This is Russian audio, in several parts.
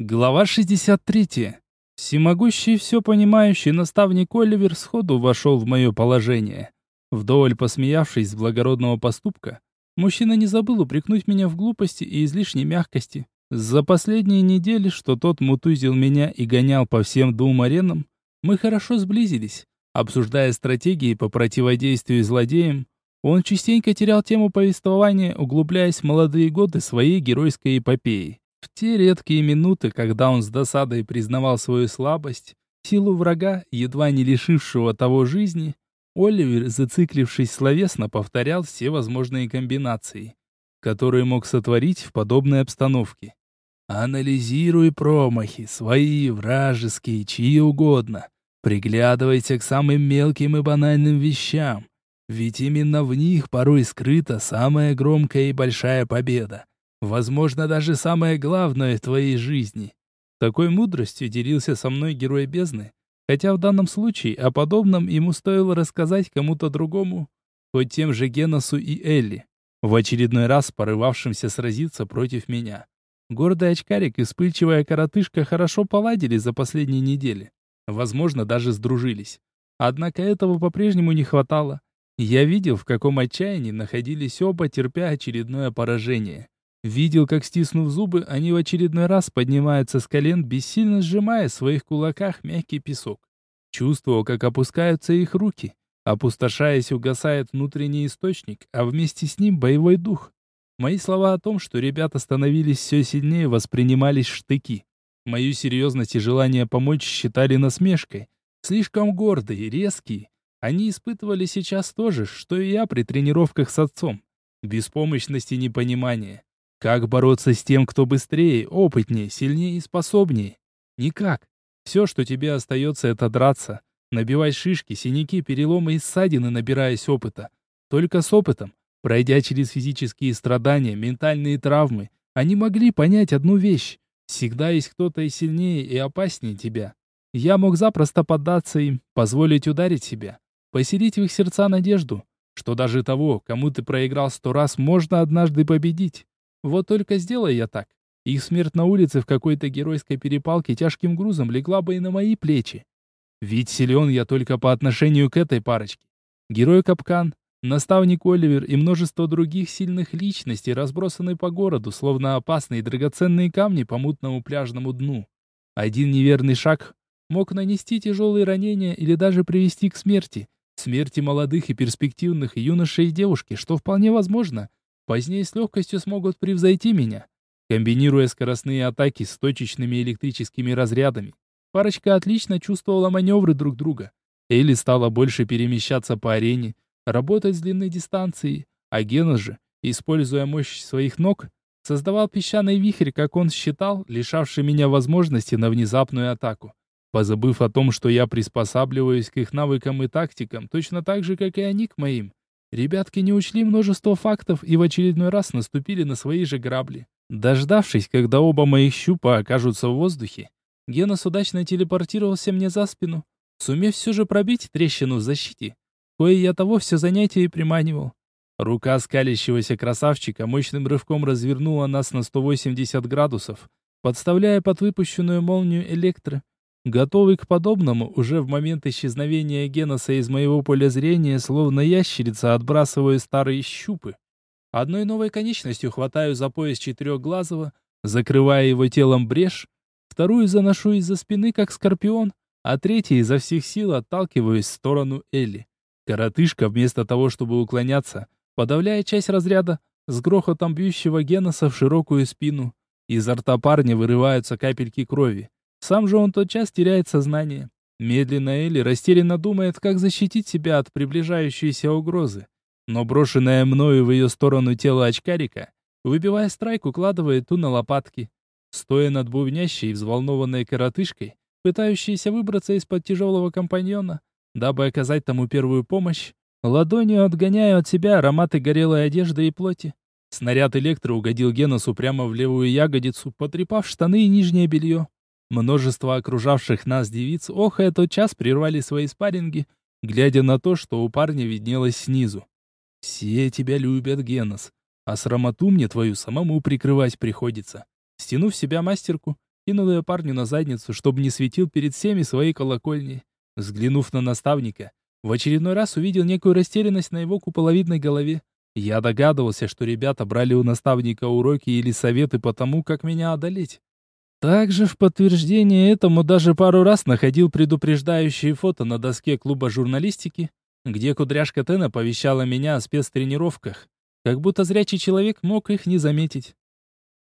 Глава 63. Всемогущий все понимающий наставник Оливер сходу вошел в мое положение. Вдоволь посмеявшись с благородного поступка, мужчина не забыл упрекнуть меня в глупости и излишней мягкости. За последние недели, что тот мутузил меня и гонял по всем двум аренам, мы хорошо сблизились. Обсуждая стратегии по противодействию злодеям, он частенько терял тему повествования, углубляясь в молодые годы своей геройской эпопеи. В те редкие минуты, когда он с досадой признавал свою слабость, силу врага, едва не лишившего того жизни, Оливер, зациклившись словесно, повторял все возможные комбинации, которые мог сотворить в подобной обстановке. «Анализируй промахи, свои, вражеские, чьи угодно. Приглядывайся к самым мелким и банальным вещам, ведь именно в них порой скрыта самая громкая и большая победа. Возможно, даже самое главное в твоей жизни. Такой мудростью делился со мной герой бездны, хотя в данном случае о подобном ему стоило рассказать кому-то другому, хоть тем же Геносу и Элли, в очередной раз порывавшимся сразиться против меня. Гордый очкарик и вспыльчивая коротышка хорошо поладили за последние недели. Возможно, даже сдружились. Однако этого по-прежнему не хватало. Я видел, в каком отчаянии находились оба, терпя очередное поражение. Видел, как, стиснув зубы, они в очередной раз поднимаются с колен, бессильно сжимая в своих кулаках мягкий песок. Чувствовал, как опускаются их руки. Опустошаясь, угасает внутренний источник, а вместе с ним боевой дух. Мои слова о том, что ребята становились все сильнее, воспринимались штыки. Мою серьезность и желание помочь считали насмешкой. Слишком гордые, резкие. Они испытывали сейчас то же, что и я при тренировках с отцом. Беспомощность и непонимание. Как бороться с тем, кто быстрее, опытнее, сильнее и способнее? Никак. Все, что тебе остается, это драться. Набивать шишки, синяки, переломы и ссадины, набираясь опыта. Только с опытом, пройдя через физические страдания, ментальные травмы, они могли понять одну вещь. Всегда есть кто-то и сильнее, и опаснее тебя. Я мог запросто поддаться им, позволить ударить себя, поселить в их сердца надежду, что даже того, кому ты проиграл сто раз, можно однажды победить. Вот только сделай я так. Их смерть на улице в какой-то геройской перепалке тяжким грузом легла бы и на мои плечи. Ведь силен я только по отношению к этой парочке. Герой Капкан, наставник Оливер и множество других сильных личностей разбросаны по городу, словно опасные драгоценные камни по мутному пляжному дну. Один неверный шаг мог нанести тяжелые ранения или даже привести к смерти. Смерти молодых и перспективных юношей и девушки, что вполне возможно — позднее с легкостью смогут превзойти меня, комбинируя скоростные атаки с точечными электрическими разрядами. Парочка отлично чувствовала маневры друг друга. Элли стала больше перемещаться по арене, работать с длинной дистанции, а Гена же, используя мощь своих ног, создавал песчаный вихрь, как он считал, лишавший меня возможности на внезапную атаку. Позабыв о том, что я приспосабливаюсь к их навыкам и тактикам, точно так же, как и они к моим, Ребятки не учли множество фактов и в очередной раз наступили на свои же грабли. Дождавшись, когда оба моих щупа окажутся в воздухе, Генос удачно телепортировался мне за спину, сумев все же пробить трещину в защите, кое я того все занятие и приманивал. Рука скалящегося красавчика мощным рывком развернула нас на 180 градусов, подставляя под выпущенную молнию электро, Готовый к подобному, уже в момент исчезновения Геноса из моего поля зрения, словно ящерица, отбрасываю старые щупы. Одной новой конечностью хватаю за пояс четырехглазого, закрывая его телом брешь, вторую заношу из-за спины, как скорпион, а третьей изо всех сил отталкиваюсь в сторону Элли. Коротышка, вместо того, чтобы уклоняться, подавляя часть разряда, с грохотом бьющего Геноса в широкую спину. Изо рта парня вырываются капельки крови. Сам же он тотчас теряет сознание. Медленно Элли растерянно думает, как защитить себя от приближающейся угрозы. Но брошенное мною в ее сторону тело очкарика, выбивая страйк, укладывает ту на лопатки. Стоя над бубнящей и взволнованной коротышкой, пытающейся выбраться из-под тяжелого компаньона, дабы оказать тому первую помощь, ладонью отгоняю от себя ароматы горелой одежды и плоти. Снаряд электро угодил Геносу прямо в левую ягодицу, потрепав штаны и нижнее белье. Множество окружавших нас девиц, охая тот час, прервали свои спарринги, глядя на то, что у парня виднелось снизу. «Все тебя любят, Генос, а срамоту мне твою самому прикрывать приходится». Стянув себя мастерку, кинул ее парню на задницу, чтобы не светил перед всеми своей колокольней. Взглянув на наставника, в очередной раз увидел некую растерянность на его куполовидной голове. Я догадывался, что ребята брали у наставника уроки или советы по тому, как меня одолеть. Также в подтверждение этому даже пару раз находил предупреждающие фото на доске клуба журналистики, где кудряшка Тена повещала меня о спецтренировках. Как будто зрячий человек мог их не заметить.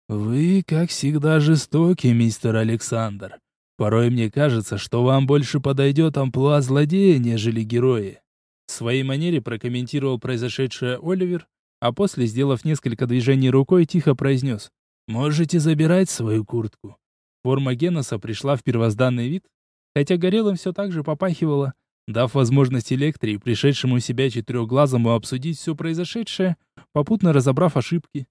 «Вы, как всегда, жестоки, мистер Александр. Порой мне кажется, что вам больше подойдет амплуа злодея, нежели герои». В своей манере прокомментировал произошедшее Оливер, а после, сделав несколько движений рукой, тихо произнес «Можете забирать свою куртку». Форма Геноса пришла в первозданный вид, хотя горелым все так же попахивало, дав возможность Электрии, пришедшему себя четырехглазому, обсудить все произошедшее, попутно разобрав ошибки.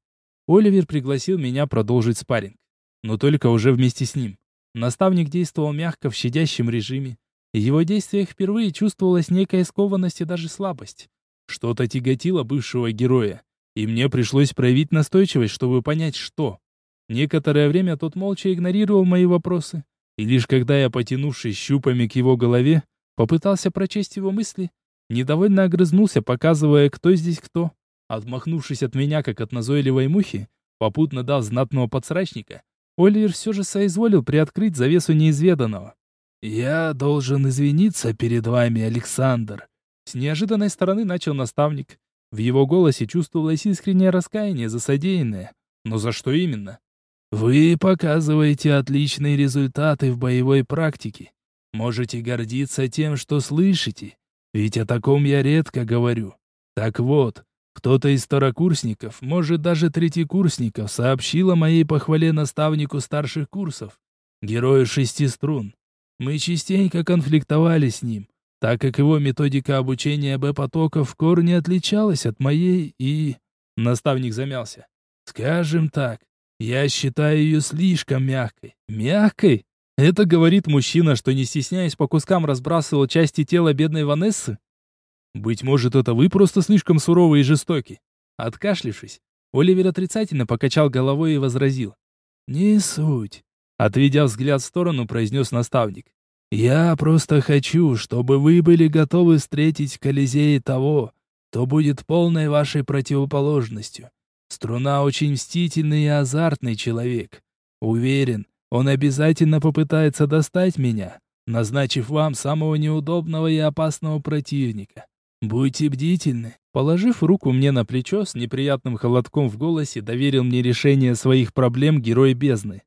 Оливер пригласил меня продолжить спарринг. Но только уже вместе с ним. Наставник действовал мягко в щадящем режиме. В его действиях впервые чувствовалась некая скованность и даже слабость. Что-то тяготило бывшего героя. И мне пришлось проявить настойчивость, чтобы понять, что. Некоторое время тот молча игнорировал мои вопросы. И лишь когда я, потянувшись щупами к его голове, попытался прочесть его мысли, недовольно огрызнулся, показывая, кто здесь кто. Отмахнувшись от меня, как от назойливой мухи, попутно дав знатного подсрачника, Оливер все же соизволил приоткрыть завесу неизведанного. «Я должен извиниться перед вами, Александр», — с неожиданной стороны начал наставник. В его голосе чувствовалось искреннее раскаяние за содеянное. Но за что именно? «Вы показываете отличные результаты в боевой практике. Можете гордиться тем, что слышите, ведь о таком я редко говорю. Так вот, кто-то из второкурсников, может даже третьекурсников, сообщил о моей похвале наставнику старших курсов, герою шести струн. Мы частенько конфликтовали с ним, так как его методика обучения Б-потоков в корне отличалась от моей и... Наставник замялся. Скажем так, я считаю ее слишком мягкой. Мягкой? Это говорит мужчина, что не стесняясь по кускам разбрасывал части тела бедной Ванессы? Быть может, это вы просто слишком суровы и жестоки. Откашлившись, Оливер отрицательно покачал головой и возразил. «Не суть», — отведя взгляд в сторону, произнес наставник. «Я просто хочу, чтобы вы были готовы встретить в Колизее того, кто будет полной вашей противоположностью. Струна очень мстительный и азартный человек. Уверен, он обязательно попытается достать меня, назначив вам самого неудобного и опасного противника. «Будьте бдительны». Положив руку мне на плечо, с неприятным холодком в голосе доверил мне решение своих проблем герой бездны.